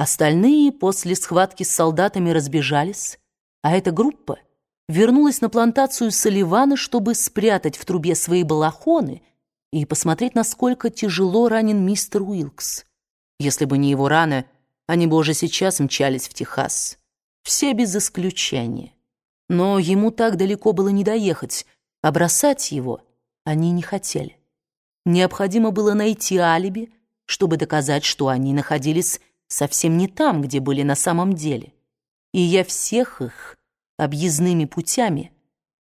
Остальные после схватки с солдатами разбежались, а эта группа вернулась на плантацию Соливана, чтобы спрятать в трубе свои балахоны и посмотреть, насколько тяжело ранен мистер Уилкс. Если бы не его рана, они бы уже сейчас мчались в Техас. Все без исключения. Но ему так далеко было не доехать, а бросать его они не хотели. Необходимо было найти алиби, чтобы доказать, что они находились совсем не там, где были на самом деле. И я всех их объездными путями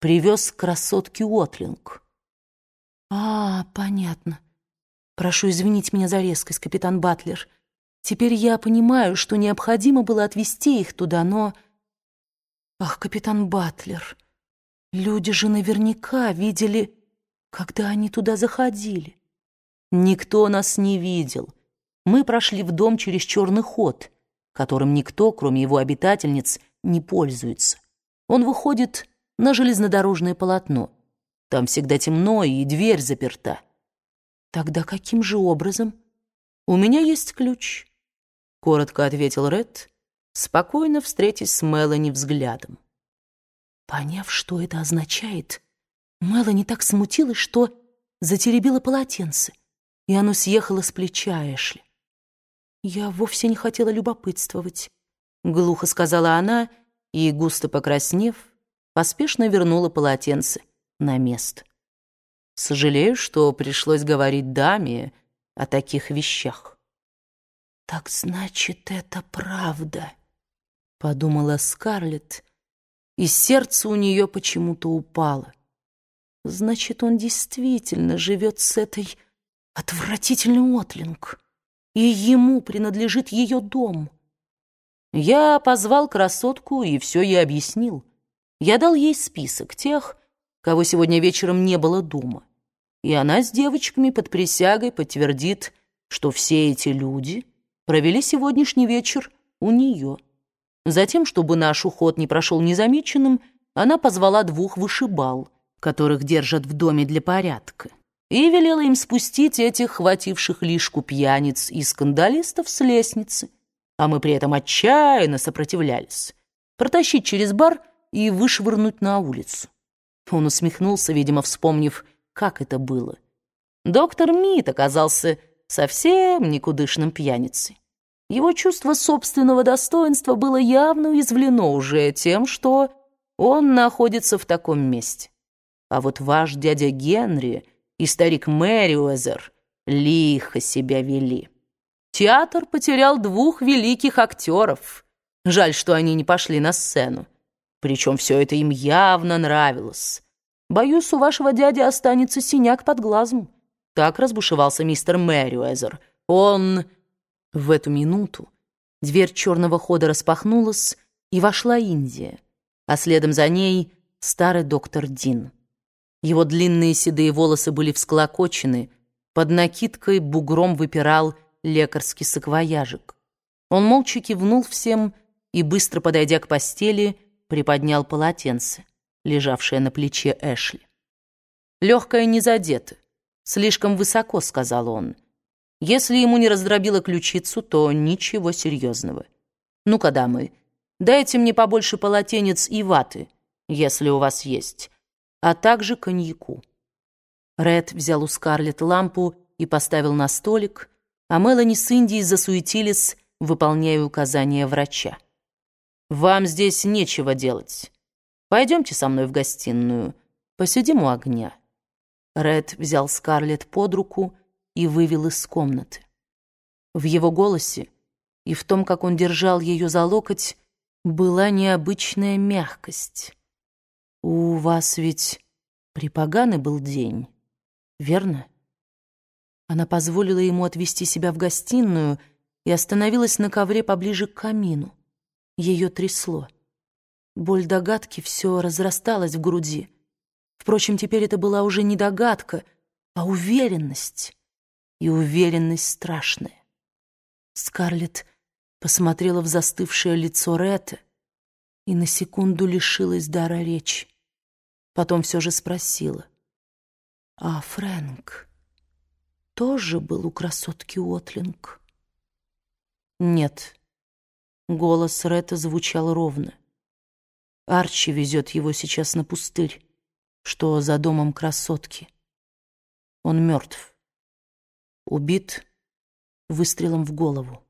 привез к красотке Уотлинг. «А, понятно. Прошу извинить меня за резкость, капитан Батлер. Теперь я понимаю, что необходимо было отвезти их туда, но... Ах, капитан Батлер, люди же наверняка видели, когда они туда заходили. Никто нас не видел. Мы прошли в дом через черный ход, которым никто, кроме его обитательниц, не пользуется. Он выходит на железнодорожное полотно. Там всегда темно, и дверь заперта. Тогда каким же образом? У меня есть ключ, — коротко ответил Ред, спокойно встретясь с Мелани взглядом. Поняв, что это означает, Мелани так смутилась, что затеребила полотенце, и оно съехало с плеча Эшли. «Я вовсе не хотела любопытствовать», — глухо сказала она, и, густо покраснев, поспешно вернула полотенце на место. «Сожалею, что пришлось говорить даме о таких вещах». «Так значит, это правда», — подумала Скарлетт, и сердце у нее почему-то упало. Значит, он действительно живет с этой отвратительной Отлинг, и ему принадлежит ее дом. Я позвал красотку и все ей объяснил. Я дал ей список тех, кого сегодня вечером не было дома. И она с девочками под присягой подтвердит, что все эти люди провели сегодняшний вечер у нее. Затем, чтобы наш уход не прошел незамеченным, она позвала двух вышибал, которых держат в доме для порядка, и велела им спустить этих хвативших лишку пьяниц и скандалистов с лестницы, а мы при этом отчаянно сопротивлялись, протащить через бар и вышвырнуть на улицу. Он усмехнулся, видимо, вспомнив, как это было. Доктор Мит оказался совсем никудышным пьяницей. Его чувство собственного достоинства было явно уязвлено уже тем, что он находится в таком месте. А вот ваш дядя Генри и старик Мэриуэзер лихо себя вели. Театр потерял двух великих актеров. Жаль, что они не пошли на сцену. Причем все это им явно нравилось. Боюсь, у вашего дяди останется синяк под глазом. Так разбушевался мистер Мэриуэзер. Он... В эту минуту дверь черного хода распахнулась, и вошла Индия, а следом за ней старый доктор Дин. Его длинные седые волосы были всклокочены, под накидкой бугром выпирал лекарский саквояжик. Он молча кивнул всем и, быстро подойдя к постели, приподнял полотенце, лежавшее на плече Эшли. «Легкое не задето. Слишком высоко», — сказал он. «Если ему не раздробило ключицу, то ничего серьезного. Ну-ка, дамы, дайте мне побольше полотенец и ваты, если у вас есть, а также коньяку». Ред взял у Скарлетт лампу и поставил на столик, а Мелани с Индией засуетились, выполняя указания врача. «Вам здесь нечего делать. Пойдемте со мной в гостиную, посидим у огня». Ред взял Скарлетт под руку и вывел из комнаты. В его голосе и в том, как он держал ее за локоть, была необычная мягкость. «У вас ведь припоганый был день, верно?» Она позволила ему отвести себя в гостиную и остановилась на ковре поближе к камину. Ее трясло. Боль догадки все разрасталась в груди. Впрочем, теперь это была уже не догадка, а уверенность. И уверенность страшная. Скарлетт посмотрела в застывшее лицо Ретта и на секунду лишилась дара речи. Потом все же спросила. «А Фрэнк тоже был у красотки Уотлинг?» «Нет», Голос Ретта звучал ровно. Арчи везет его сейчас на пустырь, что за домом красотки. Он мертв. Убит выстрелом в голову.